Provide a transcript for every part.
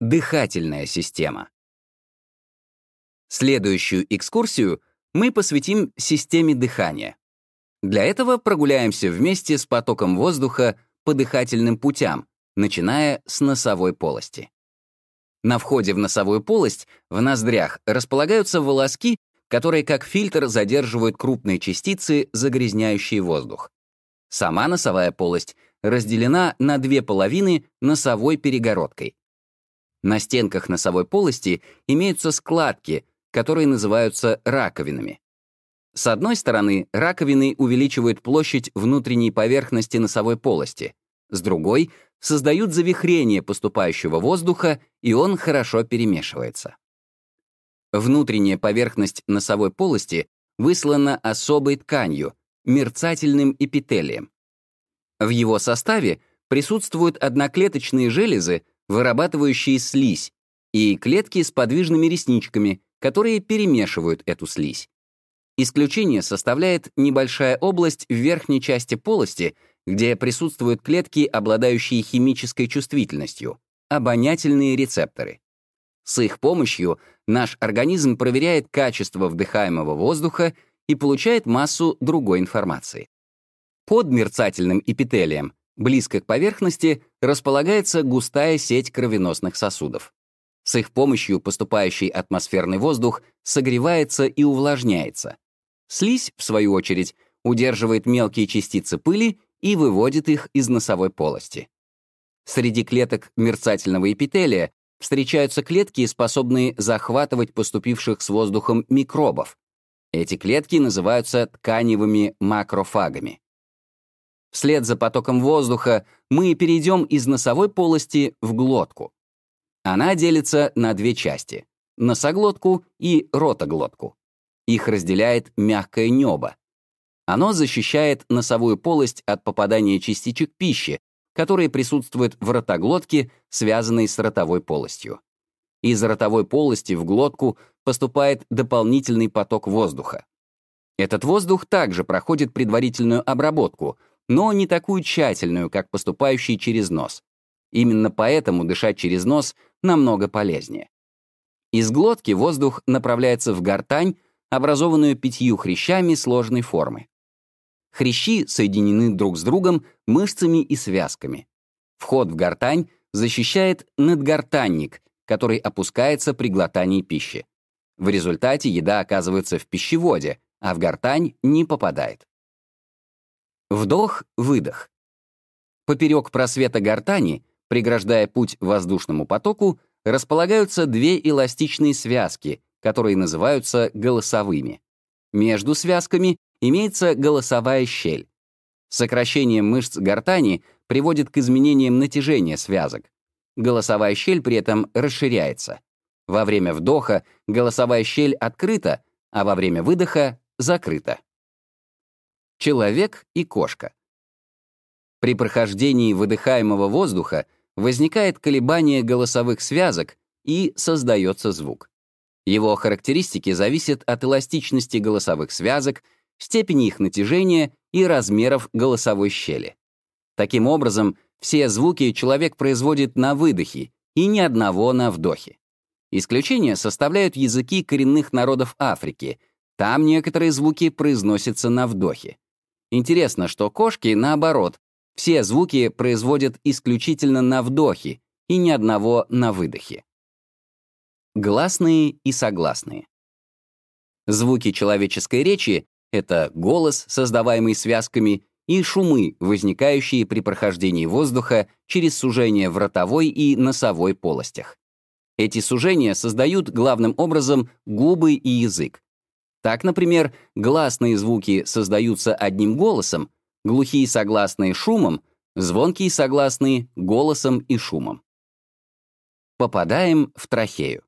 Дыхательная система. Следующую экскурсию мы посвятим системе дыхания. Для этого прогуляемся вместе с потоком воздуха по дыхательным путям, начиная с носовой полости. На входе в носовую полость в ноздрях располагаются волоски, которые как фильтр задерживают крупные частицы, загрязняющие воздух. Сама носовая полость разделена на две половины носовой перегородкой. На стенках носовой полости имеются складки, которые называются раковинами. С одной стороны, раковины увеличивают площадь внутренней поверхности носовой полости, с другой — создают завихрение поступающего воздуха, и он хорошо перемешивается. Внутренняя поверхность носовой полости выслана особой тканью, мерцательным эпителием. В его составе присутствуют одноклеточные железы, вырабатывающие слизь, и клетки с подвижными ресничками, которые перемешивают эту слизь. Исключение составляет небольшая область в верхней части полости, где присутствуют клетки, обладающие химической чувствительностью, обонятельные рецепторы. С их помощью наш организм проверяет качество вдыхаемого воздуха и получает массу другой информации. Под мерцательным эпителием, близко к поверхности, располагается густая сеть кровеносных сосудов. С их помощью поступающий атмосферный воздух согревается и увлажняется. Слизь, в свою очередь, удерживает мелкие частицы пыли и выводит их из носовой полости. Среди клеток мерцательного эпителия встречаются клетки, способные захватывать поступивших с воздухом микробов. Эти клетки называются тканевыми макрофагами. Вслед за потоком воздуха мы перейдем из носовой полости в глотку. Она делится на две части — носоглотку и ротоглотку. Их разделяет мягкое небо. Оно защищает носовую полость от попадания частичек пищи, которые присутствуют в ротоглотке, связанной с ротовой полостью. Из ротовой полости в глотку поступает дополнительный поток воздуха. Этот воздух также проходит предварительную обработку, но не такую тщательную, как поступающий через нос. Именно поэтому дышать через нос намного полезнее. Из глотки воздух направляется в гортань, образованную пятью хрящами сложной формы. Хрящи соединены друг с другом мышцами и связками. Вход в гортань защищает надгортанник, который опускается при глотании пищи. В результате еда оказывается в пищеводе, а в гортань не попадает. Вдох-выдох. Поперек просвета гортани, преграждая путь воздушному потоку, располагаются две эластичные связки, которые называются голосовыми. Между связками имеется голосовая щель. Сокращение мышц гортани приводит к изменениям натяжения связок. Голосовая щель при этом расширяется. Во время вдоха голосовая щель открыта, а во время выдоха закрыта. Человек и кошка. При прохождении выдыхаемого воздуха возникает колебание голосовых связок и создается звук. Его характеристики зависят от эластичности голосовых связок, степени их натяжения и размеров голосовой щели. Таким образом, все звуки человек производит на выдохе и ни одного на вдохе. Исключение составляют языки коренных народов Африки. Там некоторые звуки произносятся на вдохе. Интересно, что кошки, наоборот, все звуки производят исключительно на вдохе и ни одного на выдохе. Гласные и согласные. Звуки человеческой речи это голос, создаваемый связками, и шумы, возникающие при прохождении воздуха через сужение в ротовой и носовой полостях. Эти сужения создают главным образом губы и язык. Так, например, гласные звуки создаются одним голосом, глухие согласные — шумом, звонкие согласные — голосом и шумом. Попадаем в трахею.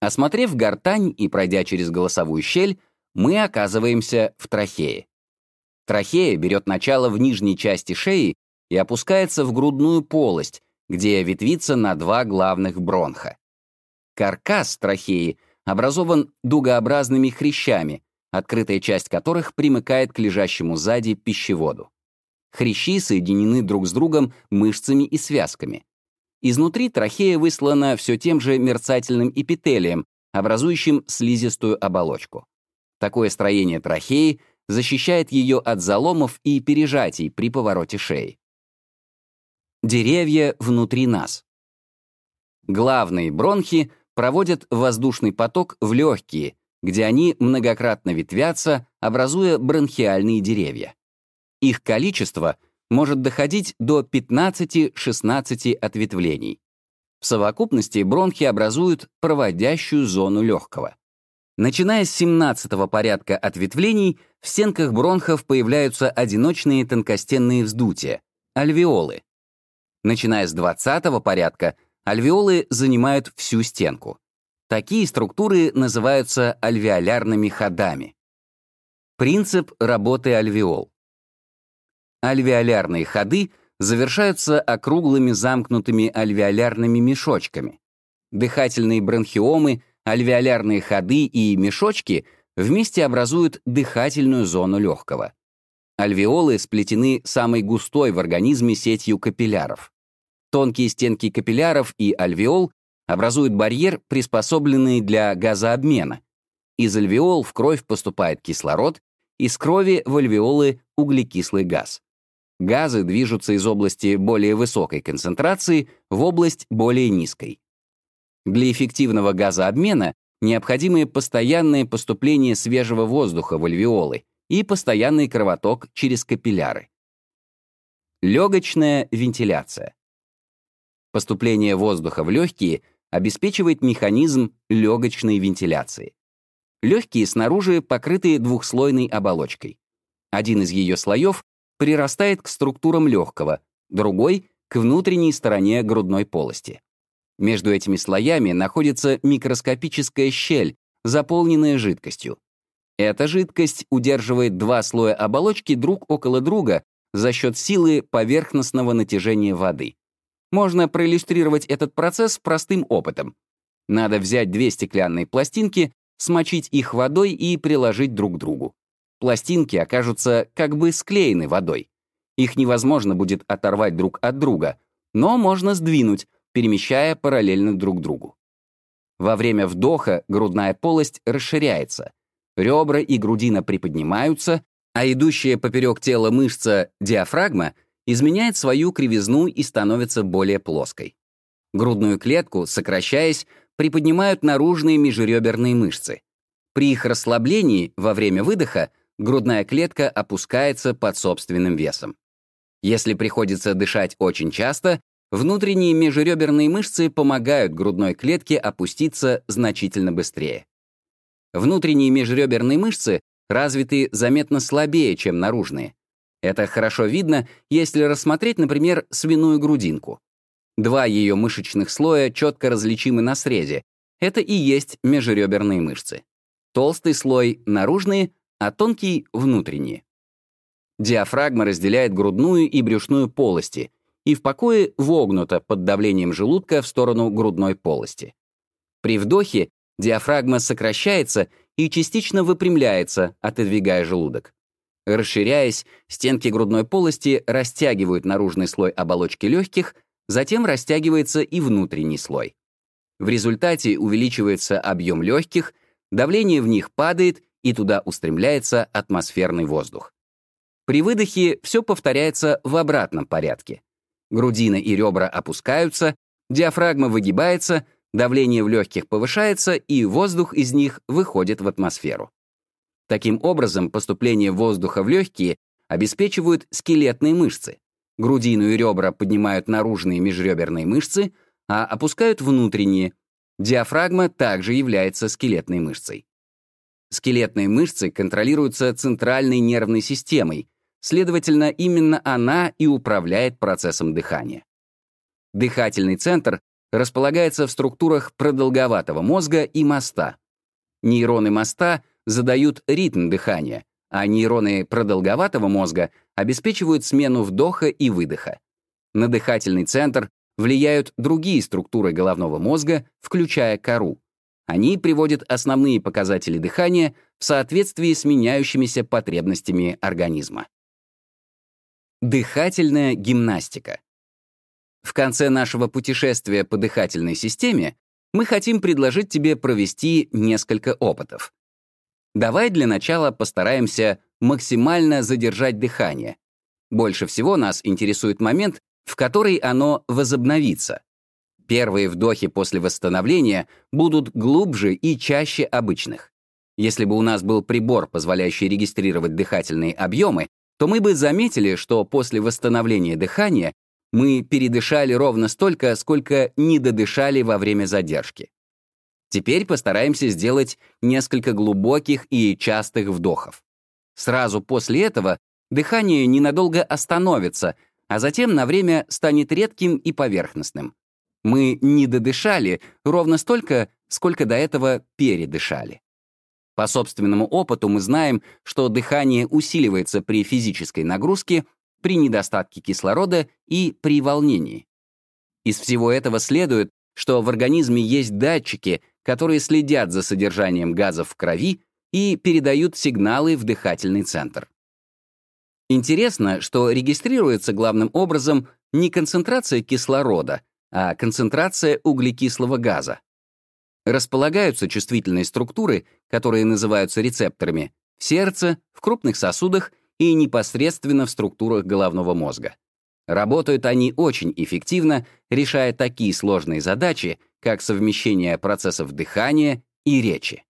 Осмотрев гортань и пройдя через голосовую щель, мы оказываемся в трахее. Трахея берет начало в нижней части шеи и опускается в грудную полость, где ветвится на два главных бронха. Каркас трахеи образован дугообразными хрящами, открытая часть которых примыкает к лежащему сзади пищеводу. Хрящи соединены друг с другом мышцами и связками. Изнутри трахея выслана все тем же мерцательным эпителием, образующим слизистую оболочку. Такое строение трахеи защищает ее от заломов и пережатий при повороте шеи. Деревья внутри нас. Главные бронхи проводят воздушный поток в легкие, где они многократно ветвятся, образуя бронхиальные деревья. Их количество может доходить до 15-16 ответвлений. В совокупности бронхи образуют проводящую зону легкого. Начиная с 17 порядка ответвлений, в стенках бронхов появляются одиночные тонкостенные вздутия — альвеолы. Начиная с 20 порядка, альвеолы занимают всю стенку. Такие структуры называются альвеолярными ходами. Принцип работы альвеол. Альвеолярные ходы завершаются округлыми замкнутыми альвеолярными мешочками. Дыхательные бронхиомы, альвеолярные ходы и мешочки вместе образуют дыхательную зону легкого. Альвеолы сплетены самой густой в организме сетью капилляров. Тонкие стенки капилляров и альвеол образуют барьер, приспособленный для газообмена. Из альвеол в кровь поступает кислород, из крови в альвеолы углекислый газ. Газы движутся из области более высокой концентрации в область более низкой. Для эффективного газообмена необходимы постоянное поступление свежего воздуха в альвеолы и постоянный кровоток через капилляры. Легочная вентиляция. Поступление воздуха в легкие обеспечивает механизм легочной вентиляции. Легкие снаружи покрыты двухслойной оболочкой. Один из ее слоев прирастает к структурам легкого, другой — к внутренней стороне грудной полости. Между этими слоями находится микроскопическая щель, заполненная жидкостью. Эта жидкость удерживает два слоя оболочки друг около друга за счет силы поверхностного натяжения воды. Можно проиллюстрировать этот процесс простым опытом. Надо взять две стеклянные пластинки, смочить их водой и приложить друг к другу пластинки окажутся как бы склеены водой. Их невозможно будет оторвать друг от друга, но можно сдвинуть, перемещая параллельно друг другу. Во время вдоха грудная полость расширяется, ребра и грудина приподнимаются, а идущая поперек тела мышца диафрагма изменяет свою кривизну и становится более плоской. Грудную клетку, сокращаясь, приподнимают наружные межреберные мышцы. При их расслаблении во время выдоха грудная клетка опускается под собственным весом. Если приходится дышать очень часто, внутренние межреберные мышцы помогают грудной клетке опуститься значительно быстрее. Внутренние межреберные мышцы развиты заметно слабее, чем наружные. Это хорошо видно, если рассмотреть, например, свиную грудинку. Два ее мышечных слоя четко различимы на срезе. Это и есть межреберные мышцы. Толстый слой — наружные, а тонкий — внутренний. Диафрагма разделяет грудную и брюшную полости и в покое вогнута под давлением желудка в сторону грудной полости. При вдохе диафрагма сокращается и частично выпрямляется, отодвигая желудок. Расширяясь, стенки грудной полости растягивают наружный слой оболочки легких, затем растягивается и внутренний слой. В результате увеличивается объем легких, давление в них падает, и туда устремляется атмосферный воздух. При выдохе все повторяется в обратном порядке. Грудина и ребра опускаются, диафрагма выгибается, давление в легких повышается, и воздух из них выходит в атмосферу. Таким образом, поступление воздуха в легкие обеспечивают скелетные мышцы. Грудину и ребра поднимают наружные межреберные мышцы, а опускают внутренние. Диафрагма также является скелетной мышцей. Скелетные мышцы контролируются центральной нервной системой, следовательно, именно она и управляет процессом дыхания. Дыхательный центр располагается в структурах продолговатого мозга и моста. Нейроны моста задают ритм дыхания, а нейроны продолговатого мозга обеспечивают смену вдоха и выдоха. На дыхательный центр влияют другие структуры головного мозга, включая кору. Они приводят основные показатели дыхания в соответствии с меняющимися потребностями организма. Дыхательная гимнастика. В конце нашего путешествия по дыхательной системе мы хотим предложить тебе провести несколько опытов. Давай для начала постараемся максимально задержать дыхание. Больше всего нас интересует момент, в который оно возобновится. Первые вдохи после восстановления будут глубже и чаще обычных. Если бы у нас был прибор, позволяющий регистрировать дыхательные объемы, то мы бы заметили, что после восстановления дыхания мы передышали ровно столько, сколько не додышали во время задержки. Теперь постараемся сделать несколько глубоких и частых вдохов. Сразу после этого дыхание ненадолго остановится, а затем на время станет редким и поверхностным. Мы не додышали ровно столько, сколько до этого передышали. По собственному опыту мы знаем, что дыхание усиливается при физической нагрузке при недостатке кислорода и при волнении. Из всего этого следует, что в организме есть датчики, которые следят за содержанием газов в крови и передают сигналы в дыхательный центр. Интересно, что регистрируется главным образом не концентрация кислорода, а концентрация углекислого газа. Располагаются чувствительные структуры, которые называются рецепторами, в сердце, в крупных сосудах и непосредственно в структурах головного мозга. Работают они очень эффективно, решая такие сложные задачи, как совмещение процессов дыхания и речи.